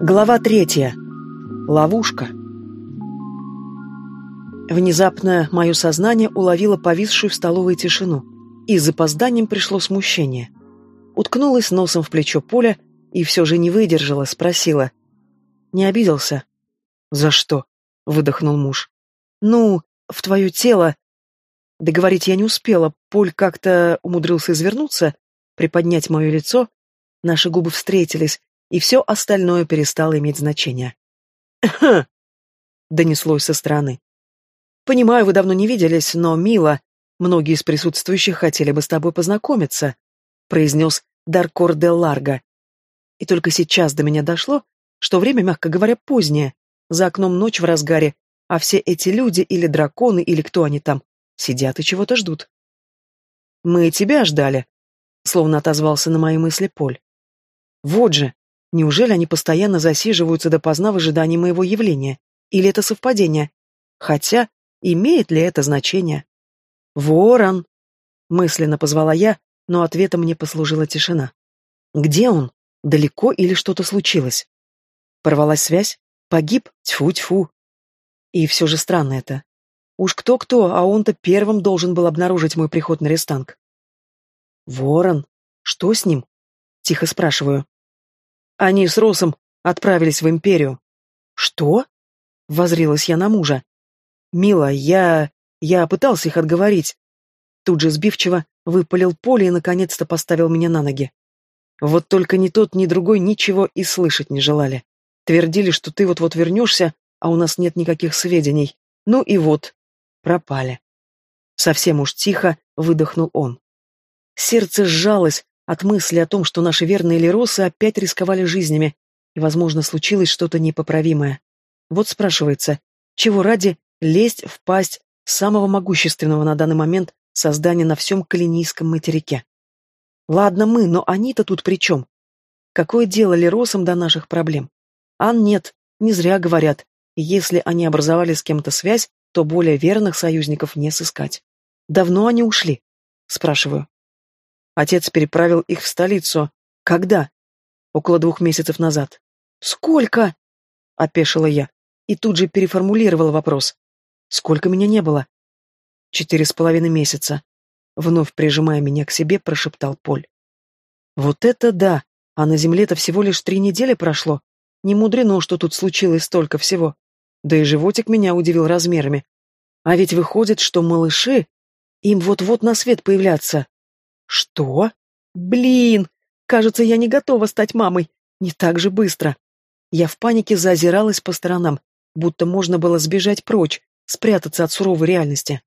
Глава третья. Ловушка. Внезапно мое сознание уловило повисшую в столовой тишину, и с запозданием пришло смущение. Уткнулась носом в плечо Поля и все же не выдержала, спросила. «Не обиделся?» «За что?» — выдохнул муж. «Ну, в твое тело...» Договорить я не успела, Поль как-то умудрился извернуться, приподнять мое лицо, наши губы встретились, и все остальное перестало иметь значение. «Хм!» — донеслось со стороны. «Понимаю, вы давно не виделись, но, мило, многие из присутствующих хотели бы с тобой познакомиться», — произнес Даркор де Ларго. И только сейчас до меня дошло, что время, мягко говоря, позднее, за окном ночь в разгаре, а все эти люди или драконы, или кто они там, сидят и чего-то ждут. «Мы тебя ждали», — словно отозвался на мои мысли Поль. «Вот же, Неужели они постоянно засиживаются допоздна в ожидании моего явления? Или это совпадение? Хотя, имеет ли это значение? «Ворон!» — мысленно позвала я, но ответом мне послужила тишина. «Где он? Далеко или что-то случилось?» Порвалась связь? Погиб? Тьфу-тьфу. И все же странно это. Уж кто-кто, а он-то первым должен был обнаружить мой приход на рестанг. «Ворон? Что с ним?» — тихо спрашиваю. Они с Росом отправились в Империю. Что? Возрилась я на мужа. Мила, я... я пытался их отговорить. Тут же сбивчиво выпалил поле и наконец-то поставил меня на ноги. Вот только ни тот, ни другой ничего и слышать не желали. Твердили, что ты вот-вот вернешься, а у нас нет никаких сведений. Ну и вот, пропали. Совсем уж тихо выдохнул он. Сердце сжалось, от мысли о том, что наши верные лиросы опять рисковали жизнями, и, возможно, случилось что-то непоправимое. Вот спрашивается, чего ради лезть в пасть самого могущественного на данный момент создания на всем Калинийском материке? Ладно мы, но они-то тут при чем? Какое дело лиросам до наших проблем? Ан нет, не зря говорят, если они образовали с кем-то связь, то более верных союзников не сыскать. Давно они ушли? Спрашиваю. Отец переправил их в столицу. Когда? Около двух месяцев назад. Сколько? Опешила я. И тут же переформулировала вопрос. Сколько меня не было? Четыре с половиной месяца. Вновь прижимая меня к себе, прошептал Поль. Вот это да! А на земле-то всего лишь три недели прошло. Не мудрено, что тут случилось столько всего. Да и животик меня удивил размерами. А ведь выходит, что малыши, им вот-вот на свет появляться. Что? Блин! Кажется, я не готова стать мамой. Не так же быстро. Я в панике заозиралась по сторонам, будто можно было сбежать прочь, спрятаться от суровой реальности.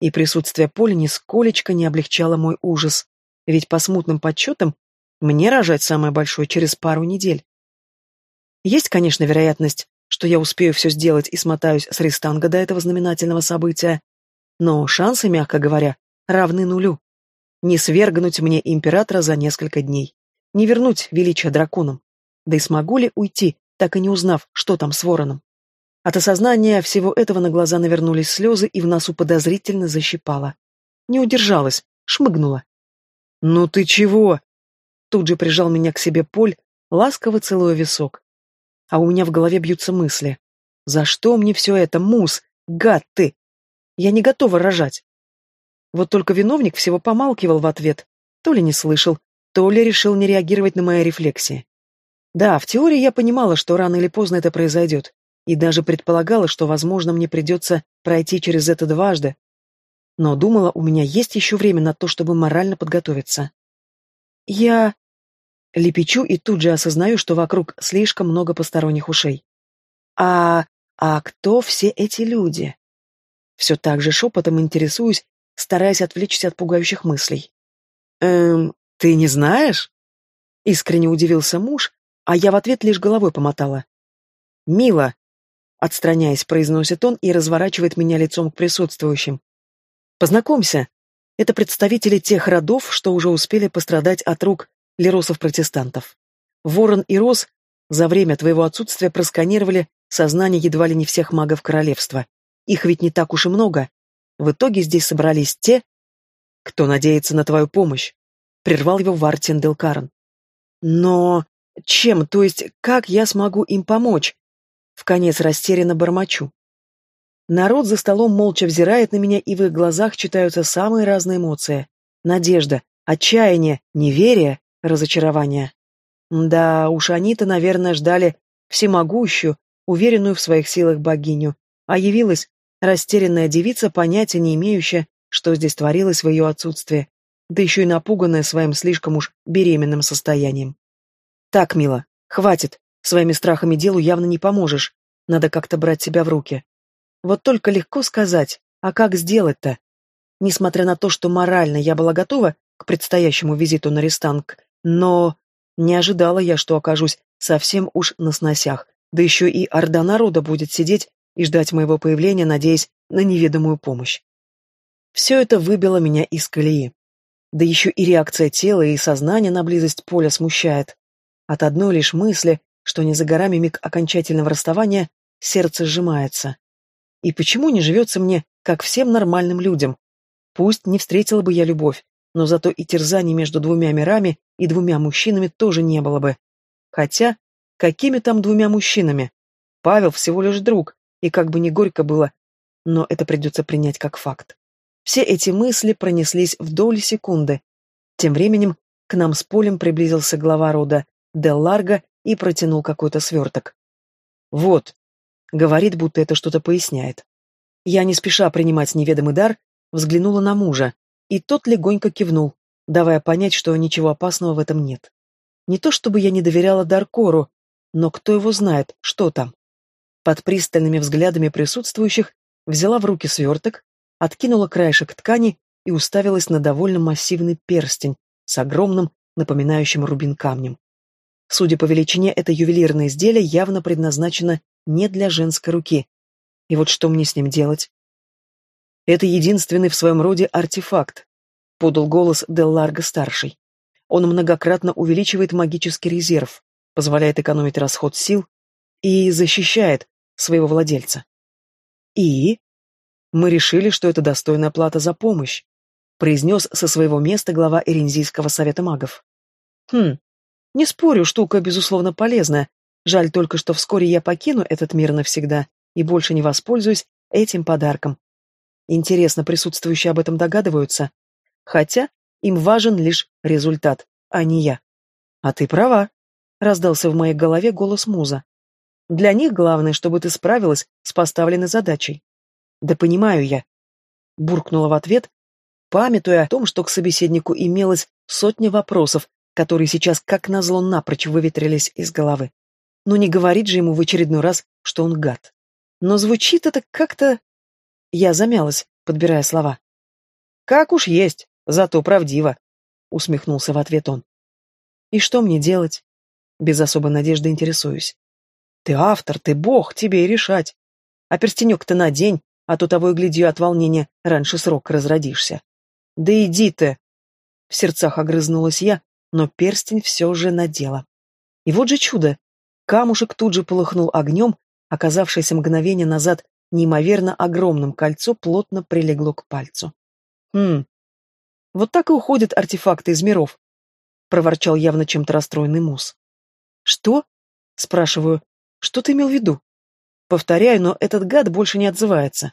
И присутствие Поля нисколечко не облегчало мой ужас. Ведь по смутным подсчетам мне рожать самое большое через пару недель. Есть, конечно, вероятность, что я успею все сделать и смотаюсь с Ристанга до этого знаменательного события, но шансы, мягко говоря, равны нулю. Не свергнуть мне императора за несколько дней. Не вернуть величие драконам. Да и смогу ли уйти, так и не узнав, что там с вороном? От осознания всего этого на глаза навернулись слезы и в носу подозрительно защипало. Не удержалась, шмыгнула. «Ну ты чего?» Тут же прижал меня к себе Поль, ласково целуя висок. А у меня в голове бьются мысли. «За что мне все это, Мус? Гад ты! Я не готова рожать. Вот только виновник всего помалкивал в ответ. То ли не слышал, то ли решил не реагировать на мои рефлексии. Да, в теории я понимала, что рано или поздно это произойдет, и даже предполагала, что, возможно, мне придется пройти через это дважды. Но думала, у меня есть еще время на то, чтобы морально подготовиться. Я... Лепечу и тут же осознаю, что вокруг слишком много посторонних ушей. А... а кто все эти люди? Все так же шепотом интересуюсь, стараясь отвлечься от пугающих мыслей. «Эм, ты не знаешь?» Искренне удивился муж, а я в ответ лишь головой помотала. «Мила!» Отстраняясь, произносит он и разворачивает меня лицом к присутствующим. «Познакомься. Это представители тех родов, что уже успели пострадать от рук леросов-протестантов. Ворон и Рос за время твоего отсутствия просканировали сознание едва ли не всех магов королевства. Их ведь не так уж и много, в итоге здесь собрались те, кто надеется на твою помощь. Прервал его Вартин Делкарн. Но... Чем, то есть, как я смогу им помочь? В конец растерянно бормочу. Народ за столом молча взирает на меня, и в их глазах читаются самые разные эмоции. Надежда, отчаяние, неверие, разочарование. Да, уж они-то, наверное, ждали всемогущую, уверенную в своих силах богиню, а явилась растерянная девица, понятия не имеющая, что здесь творилось в ее отсутствии, да еще и напуганная своим слишком уж беременным состоянием. Так, мила, хватит, своими страхами делу явно не поможешь, надо как-то брать себя в руки. Вот только легко сказать, а как сделать-то? Несмотря на то, что морально я была готова к предстоящему визиту на Рестанг, но не ожидала я, что окажусь совсем уж на сносях, да еще и орда народа будет сидеть и ждать моего появления, надеясь на неведомую помощь. Все это выбило меня из колеи. Да еще и реакция тела и сознания на близость поля смущает. От одной лишь мысли, что не за горами миг окончательного расставания, сердце сжимается. И почему не живется мне, как всем нормальным людям? Пусть не встретила бы я любовь, но зато и терзаний между двумя мирами и двумя мужчинами тоже не было бы. Хотя, какими там двумя мужчинами? Павел всего лишь друг, и как бы не горько было, но это придется принять как факт. Все эти мысли пронеслись в доли секунды. Тем временем к нам с полем приблизился глава рода Дел Ларго и протянул какой-то сверток. «Вот», — говорит, будто это что-то поясняет. Я, не спеша принимать неведомый дар, взглянула на мужа, и тот легонько кивнул, давая понять, что ничего опасного в этом нет. Не то чтобы я не доверяла Даркору, но кто его знает, что там. Под пристальными взглядами присутствующих взяла в руки сверток, откинула краешек ткани и уставилась на довольно массивный перстень с огромным, напоминающим рубин камнем. Судя по величине, это ювелирное изделие явно предназначено не для женской руки. И вот что мне с ним делать? Это единственный в своем роде артефакт, подал голос Делларго-старший. Он многократно увеличивает магический резерв, позволяет экономить расход сил и защищает своего владельца. И мы решили, что это достойная плата за помощь, произнес со своего места глава Эрензийского совета магов. Хм, не спорю, штука, безусловно, полезная. Жаль только, что вскоре я покину этот мир навсегда и больше не воспользуюсь этим подарком. Интересно, присутствующие об этом догадываются? Хотя им важен лишь результат, а не я. А ты права, раздался в моей голове голос муза. Для них главное, чтобы ты справилась с поставленной задачей. Да понимаю я. Буркнула в ответ, памятуя о том, что к собеседнику имелось сотня вопросов, которые сейчас как назло напрочь выветрились из головы. Но не говорит же ему в очередной раз, что он гад. Но звучит это как-то... Я замялась, подбирая слова. «Как уж есть, зато правдиво», — усмехнулся в ответ он. «И что мне делать?» Без особой надежды интересуюсь. «Ты автор, ты бог, тебе и решать. А перстенек-то надень, а то того и гляди от волнения, раньше срок разродишься. Да иди ты!» В сердцах огрызнулась я, но перстень все же надела. И вот же чудо! Камушек тут же полыхнул огнем, оказавшееся мгновение назад неимоверно огромным кольцо плотно прилегло к пальцу. «Хм, вот так и уходят артефакты из миров», — проворчал явно чем-то расстроенный Мус. «Что?» — спрашиваю. «Что ты имел в виду?» Повторяю, но этот гад больше не отзывается.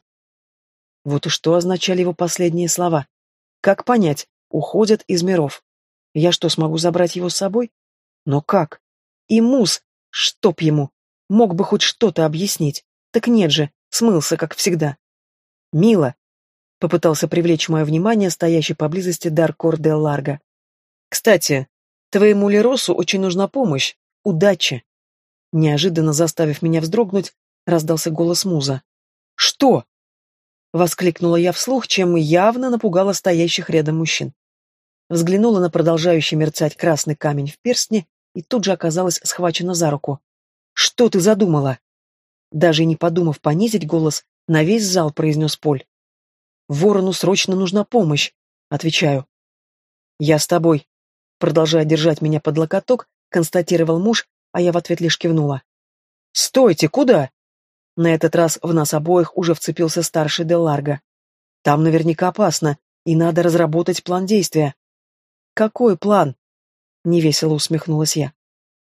Вот и что означали его последние слова. Как понять, уходят из миров? Я что, смогу забрать его с собой? Но как? И Мус, чтоб ему, мог бы хоть что-то объяснить. Так нет же, смылся, как всегда. Мила, попытался привлечь мое внимание стоящий поблизости Даркор де Ларго. Кстати, твоему Леросу очень нужна помощь, удачи. Неожиданно заставив меня вздрогнуть, раздался голос Муза. Что? Воскликнула я вслух, чем явно напугала стоящих рядом мужчин взглянула на продолжающий мерцать красный камень в перстне и тут же оказалась схвачена за руку. «Что ты задумала?» Даже не подумав понизить голос, на весь зал произнес Поль. «Ворону срочно нужна помощь», — отвечаю. «Я с тобой», — продолжая держать меня под локоток, констатировал муж, а я в ответ лишь кивнула. «Стойте, куда?» На этот раз в нас обоих уже вцепился старший Де Ларго. «Там наверняка опасно, и надо разработать план действия». «Какой план?» — невесело усмехнулась я.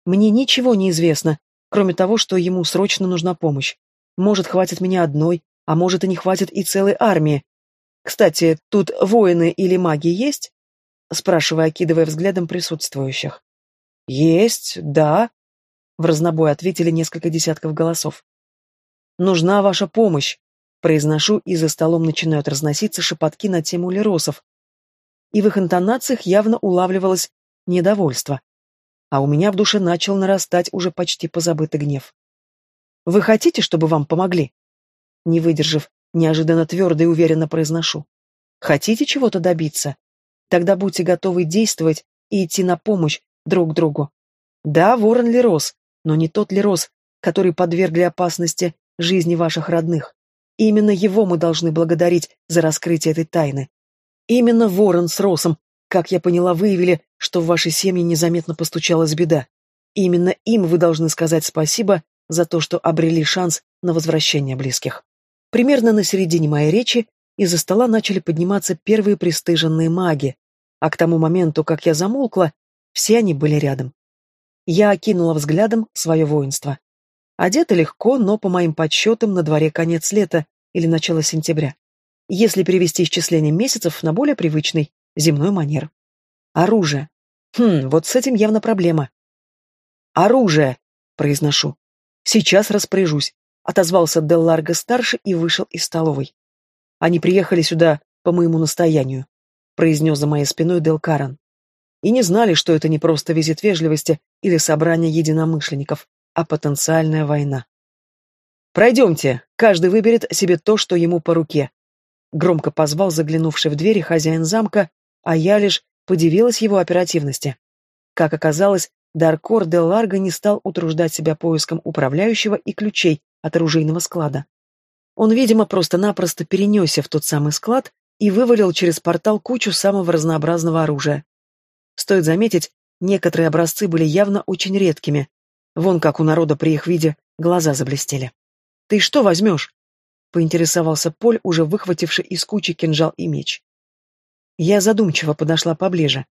Мне ничего не известно, кроме того, что ему срочно нужна помощь. Может, хватит меня одной, а может и не хватит и целой армии. Кстати, тут воины или маги есть? Спрашивая, окидывая взглядом присутствующих. Есть, да. В разнобой ответили несколько десятков голосов. Нужна ваша помощь, произношу, и за столом начинают разноситься шепотки на тему леросов. И в их интонациях явно улавливалось недовольство. А у меня в душе начал нарастать уже почти позабытый гнев. Вы хотите, чтобы вам помогли? Не выдержав, неожиданно твердо и уверенно произношу. Хотите чего-то добиться? Тогда будьте готовы действовать и идти на помощь друг другу. Да, ворон Лерос, но не тот Лерос, который подвергли опасности жизни ваших родных. Именно его мы должны благодарить за раскрытие этой тайны. Именно ворон с Росом, как я поняла, выявили, что в вашей семье незаметно постучалась беда. Именно им вы должны сказать спасибо за то, что обрели шанс на возвращение близких. Примерно на середине моей речи из-за стола начали подниматься первые пристыженные маги, а к тому моменту, как я замолкла, все они были рядом. Я окинула взглядом свое воинство. Одето легко, но, по моим подсчетам, на дворе конец лета или начало сентября. Если перевести исчисление месяцев на более привычный, земной манер. Оружие. Хм, вот с этим явно проблема. Оружие, произношу. Сейчас распоряжусь, отозвался Дел Ларго-старший и вышел из столовой. Они приехали сюда по моему настоянию, произнес за моей спиной Дел Каран. И не знали, что это не просто визит вежливости или собрание единомышленников, а потенциальная война. «Пройдемте, каждый выберет себе то, что ему по руке», — громко позвал заглянувший в двери хозяин замка, а я лишь подивилась его оперативности. Как оказалось, Даркор де Ларго не стал утруждать себя поиском управляющего и ключей от оружейного склада. Он, видимо, просто-напросто перенесся в тот самый склад и вывалил через портал кучу самого разнообразного оружия. Стоит заметить, некоторые образцы были явно очень редкими. Вон как у народа при их виде глаза заблестели. «Ты что возьмешь?» — поинтересовался Поль, уже выхвативший из кучи кинжал и меч. Я задумчиво подошла поближе.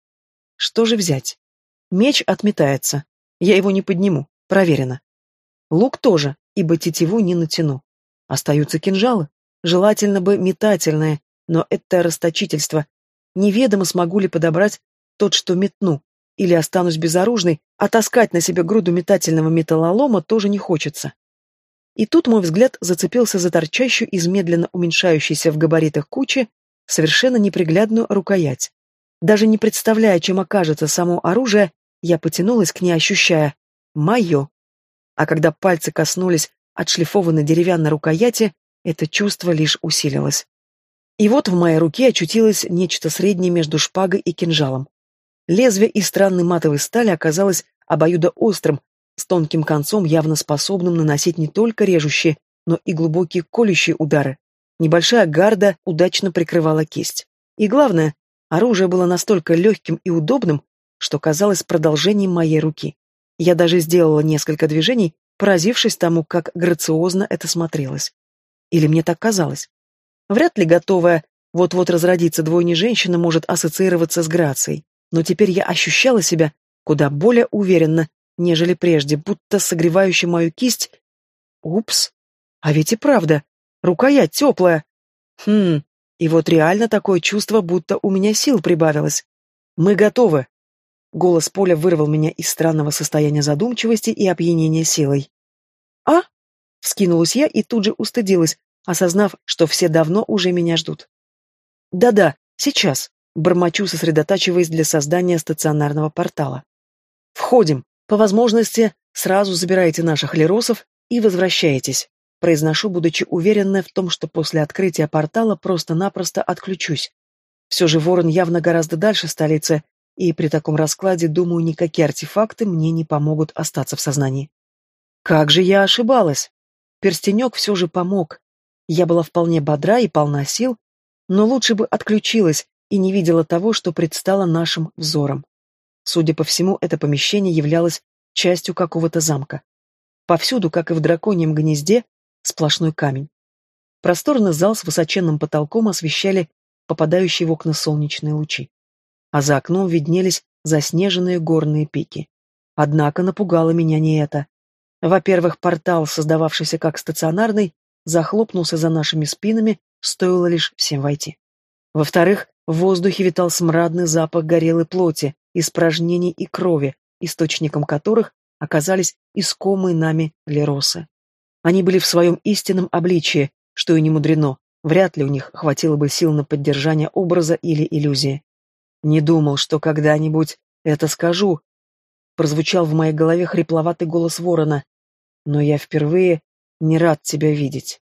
Что же взять? Меч отметается. Я его не подниму. Проверено. Лук тоже, ибо тетиву не натяну. Остаются кинжалы. Желательно бы метательные, но это расточительство. Неведомо, смогу ли подобрать тот, что метну. Или останусь безоружной, а таскать на себе груду метательного металлолома тоже не хочется. И тут мой взгляд зацепился за торчащую из медленно уменьшающейся в габаритах кучи совершенно неприглядную рукоять. Даже не представляя, чем окажется само оружие, я потянулась к ней, ощущая «моё». А когда пальцы коснулись отшлифованной деревянной рукояти, это чувство лишь усилилось. И вот в моей руке очутилось нечто среднее между шпагой и кинжалом. Лезвие из странной матовой стали оказалось обоюдоострым, с тонким концом, явно способным наносить не только режущие, но и глубокие колющие удары. Небольшая гарда удачно прикрывала кисть. И главное, оружие было настолько легким и удобным, что казалось продолжением моей руки. Я даже сделала несколько движений, поразившись тому, как грациозно это смотрелось. Или мне так казалось? Вряд ли готовая вот-вот разродиться двойня женщина может ассоциироваться с грацией, но теперь я ощущала себя куда более уверенно, нежели прежде, будто согревающая мою кисть... Упс, а ведь и правда, Рукоять теплая. Хм, и вот реально такое чувство, будто у меня сил прибавилось. Мы готовы. Голос Поля вырвал меня из странного состояния задумчивости и опьянения силой. А? Вскинулась я и тут же устыдилась, осознав, что все давно уже меня ждут. Да-да, сейчас. Бормочу, сосредотачиваясь для создания стационарного портала. Входим. По возможности, сразу забирайте наших леросов и возвращаетесь произношу, будучи уверенной в том, что после открытия портала просто-напросто отключусь. Все же Ворон явно гораздо дальше столицы, и при таком раскладе, думаю, никакие артефакты мне не помогут остаться в сознании. Как же я ошибалась! Перстенек все же помог. Я была вполне бодра и полна сил, но лучше бы отключилась и не видела того, что предстало нашим взором. Судя по всему, это помещение являлось частью какого-то замка. Повсюду, как и в драконьем гнезде, сплошной камень. Просторный зал с высоченным потолком освещали попадающие в окна солнечные лучи. А за окном виднелись заснеженные горные пики. Однако напугало меня не это. Во-первых, портал, создававшийся как стационарный, захлопнулся за нашими спинами, стоило лишь всем войти. Во-вторых, в воздухе витал смрадный запах горелой плоти, испражнений и крови, источником которых оказались искомые нами леросы. Они были в своем истинном обличии, что и не мудрено, вряд ли у них хватило бы сил на поддержание образа или иллюзии. Не думал, что когда-нибудь это скажу. Прозвучал в моей голове хрипловатый голос ворона. Но я впервые не рад тебя видеть.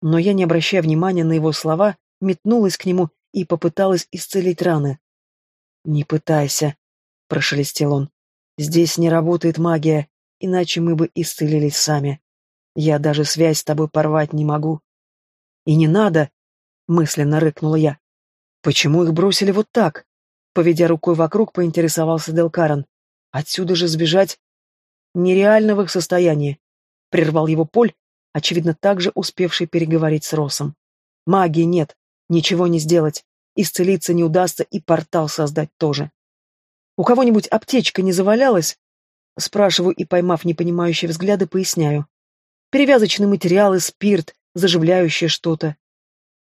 Но я, не обращая внимания на его слова, метнулась к нему и попыталась исцелить раны. «Не пытайся», — прошелестел он. «Здесь не работает магия, иначе мы бы исцелились сами. Я даже связь с тобой порвать не могу». «И не надо», — мысленно рыкнула я. «Почему их бросили вот так?» Поведя рукой вокруг, поинтересовался Делкарен. «Отсюда же сбежать...» «Нереально в их состоянии», — прервал его Поль, очевидно, также успевший переговорить с Росом. «Магии нет, ничего не сделать, исцелиться не удастся и портал создать тоже. У кого-нибудь аптечка не завалялась?» Спрашиваю и, поймав непонимающие взгляды, поясняю. Перевязочные материалы, спирт, заживляющее что-то.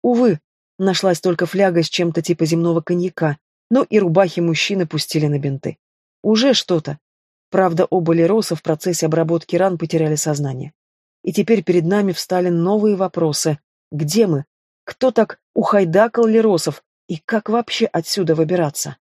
Увы, нашлась только фляга с чем-то типа земного коньяка, но и рубахи мужчины пустили на бинты. Уже что-то. Правда, оба Лероса в процессе обработки ран потеряли сознание. И теперь перед нами встали новые вопросы. Где мы? Кто так ухайдакал Леросов? И как вообще отсюда выбираться?